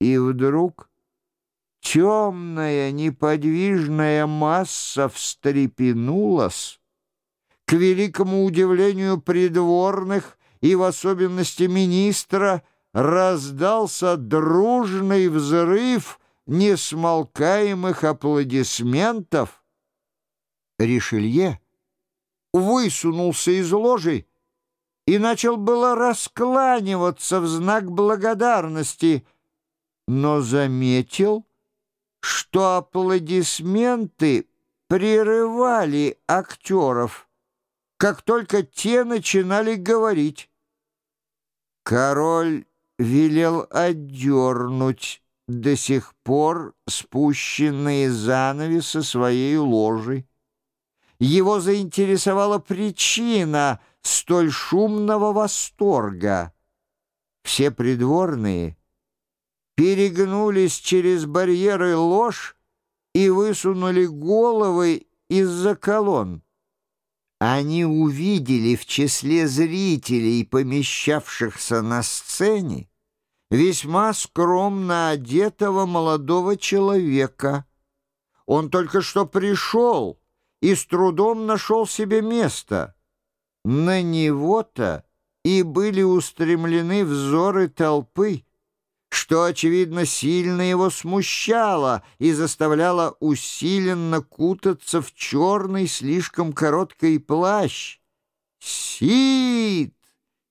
И вдруг темная неподвижная масса встрепенулась, к великому удивлению придворных и в особенности министра раздался дружный взрыв несмолкаемых аплодисментов. Ришелье высунулся из ложи и начал было раскланиваться в знак благодарности, но заметил, что аплодисменты прерывали актеров, как только те начинали говорить. Король велел отдернуть до сих пор спущенные занавесы своей ложи. Его заинтересовала причина столь шумного восторга. Все придворные перегнулись через барьеры лож и высунули головы из-за колонн. Они увидели в числе зрителей, помещавшихся на сцене, весьма скромно одетого молодого человека. Он только что пришел и с трудом нашел себе место. На него-то и были устремлены взоры толпы, что, очевидно, сильно его смущало и заставляло усиленно кутаться в черный слишком короткий плащ. «Сид!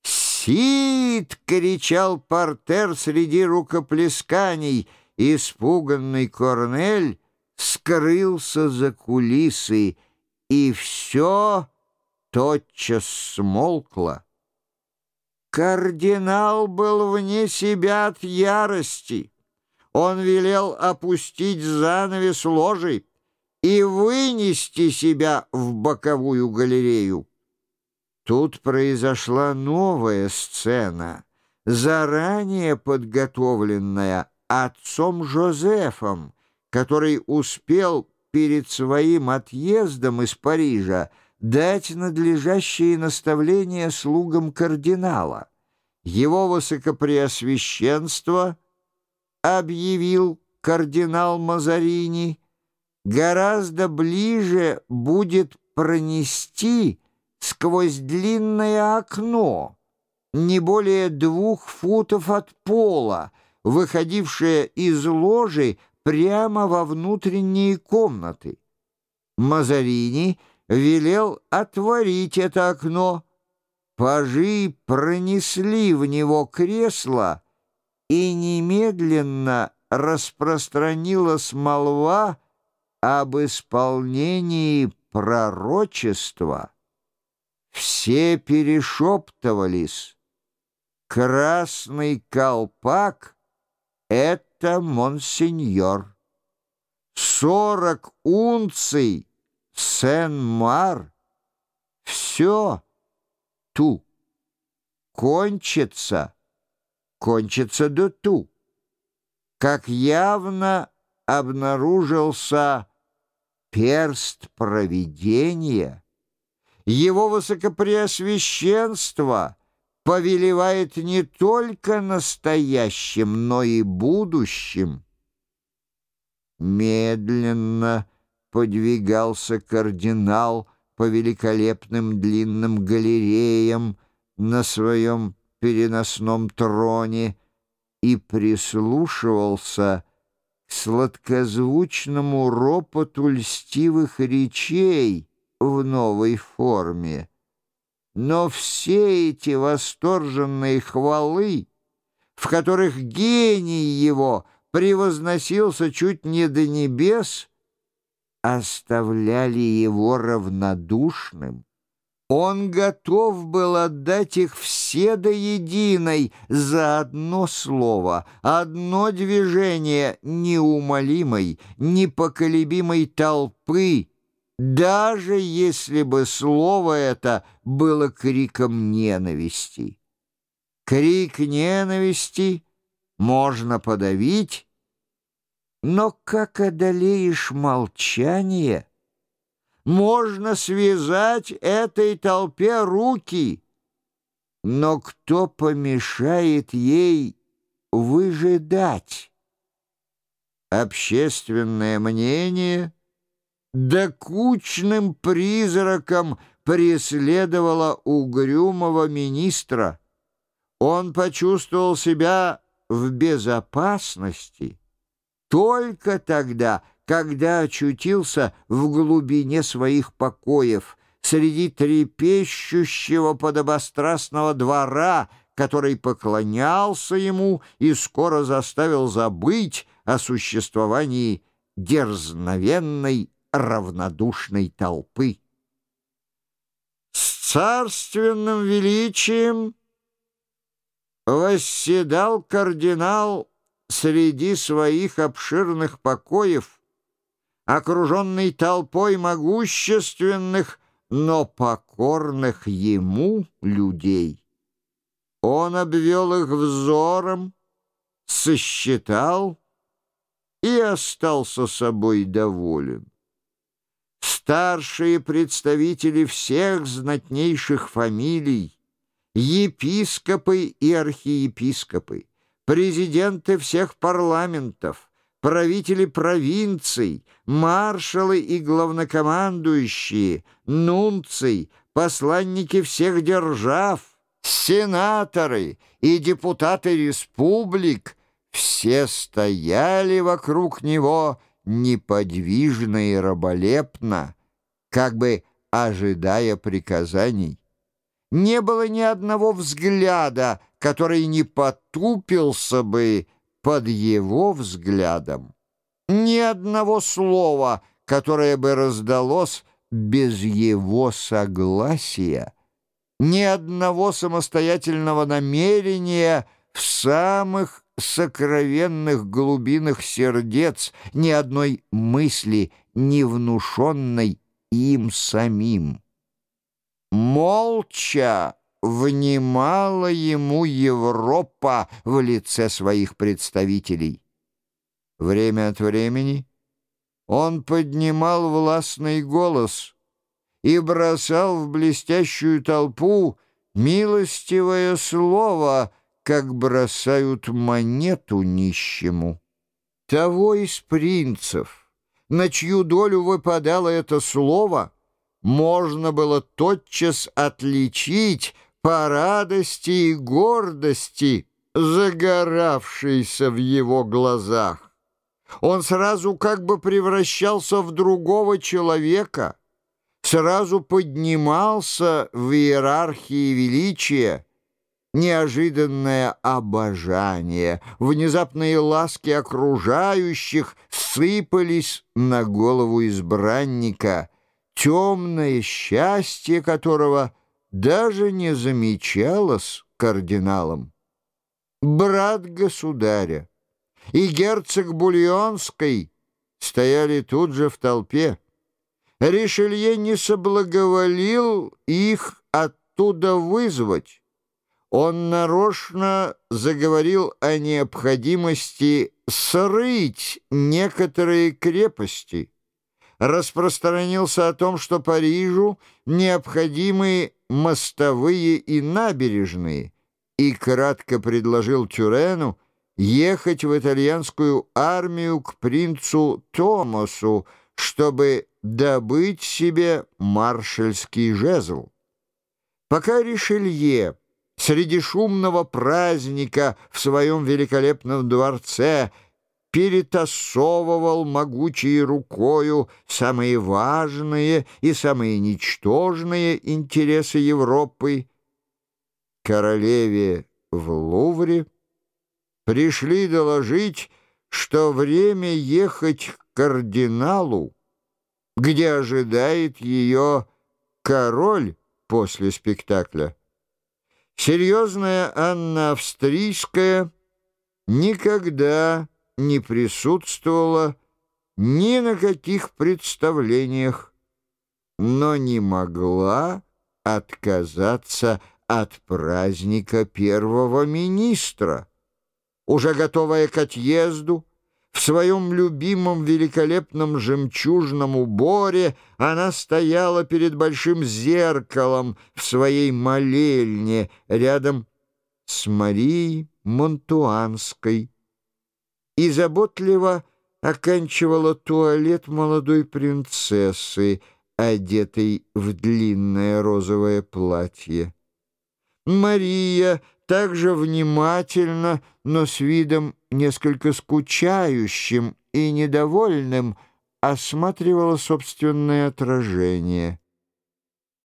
Сид!» — кричал портер среди рукоплесканий. Испуганный Корнель скрылся за кулисы, и все тотчас смолкло. Кардинал был вне себя от ярости. Он велел опустить занавес ложи и вынести себя в боковую галерею. Тут произошла новая сцена, заранее подготовленная отцом Жозефом, который успел перед своим отъездом из Парижа дать надлежащие наставления слугам кардинала. Его высокопреосвященство объявил кардинал Мазарини, гораздо ближе будет пронести сквозь длинное окно, не более двух футов от пола, выходившее из ложи прямо во внутренние комнаты. Мазарини — велел отворить это окно. Пажи пронесли в него кресло, и немедленно распространилась молва об исполнении пророчества. Все перешептывались. Красный колпак — это монсеньор. Сорок унций — Сен-Мар, все ту. Кончится, кончится до ту. Как явно обнаружился перст провидения, его высокопреосвященство повелевает не только настоящим, но и будущим. Медленно, подвигался кардинал по великолепным длинным галереям на своем переносном троне и прислушивался к сладкозвучному ропоту льстивых речей в новой форме. Но все эти восторженные хвалы, в которых гений его превозносился чуть не до небес, оставляли его равнодушным. Он готов был отдать их все до единой за одно слово, одно движение неумолимой, непоколебимой толпы, даже если бы слово это было криком ненависти. Крик ненависти можно подавить, но как одолеешь молчание? Можно связать этой толпе руки, но кто помешает ей выжидать? общественное мнение докучным призраком преследовало угрюмого министра. Он почувствовал себя в безопасности только тогда, когда очутился в глубине своих покоев, среди трепещущего подобострастного двора, который поклонялся ему и скоро заставил забыть о существовании дерзновенной равнодушной толпы. С царственным величием восседал кардинал среди своих обширных покоев, окруженный толпой могущественных, но покорных ему людей. Он обвел их взором, сосчитал и остался собой доволен. Старшие представители всех знатнейших фамилий, епископы и архиепископы, президенты всех парламентов, правители провинций, маршалы и главнокомандующие, нунций, посланники всех держав, сенаторы и депутаты республик все стояли вокруг него неподвижно и раболепно, как бы ожидая приказаний. Не было ни одного взгляда, который не потупился бы под его взглядом. Ни одного слова, которое бы раздалось без его согласия. Ни одного самостоятельного намерения в самых сокровенных глубинах сердец, ни одной мысли, не внушенной им самим. Молча внимала ему Европа в лице своих представителей. Время от времени он поднимал властный голос и бросал в блестящую толпу милостивое слово, как бросают монету нищему. Того из принцев, на чью долю выпадало это слово, можно было тотчас отличить по радости и гордости, загоравшейся в его глазах. Он сразу как бы превращался в другого человека, сразу поднимался в иерархии величия, неожиданное обожание, внезапные ласки окружающих сыпались на голову избранника, темное счастье которого даже не замечалось кардиналом. Брат государя и герцог Бульонской стояли тут же в толпе. Ришелье не соблаговолил их оттуда вызвать. Он нарочно заговорил о необходимости срыть некоторые крепости, распространился о том, что Парижу необходимы мостовые и набережные, и кратко предложил Тюрену ехать в итальянскую армию к принцу Томасу, чтобы добыть себе маршальский жезл. Пока Ришелье среди шумного праздника в своем великолепном дворце перетасовывал могучей рукою самые важные и самые ничтожные интересы Европы. Королеве в Лувре пришли доложить, что время ехать к кардиналу, где ожидает ее король после спектакля. Серьезная Анна Австрийская никогда не присутствовала ни на каких представлениях, но не могла отказаться от праздника первого министра. Уже готовая к отъезду, в своем любимом великолепном жемчужном уборе она стояла перед большим зеркалом в своей молельне рядом с Марией Монтуанской и заботливо оканчивала туалет молодой принцессы, одетой в длинное розовое платье. Мария также внимательно, но с видом несколько скучающим и недовольным, осматривала собственное отражение.